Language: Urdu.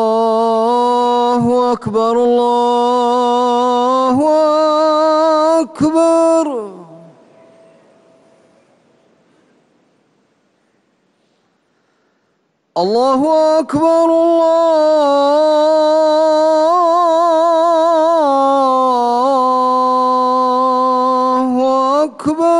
الله أكبر الله أكبر الله أكبر الله أكبر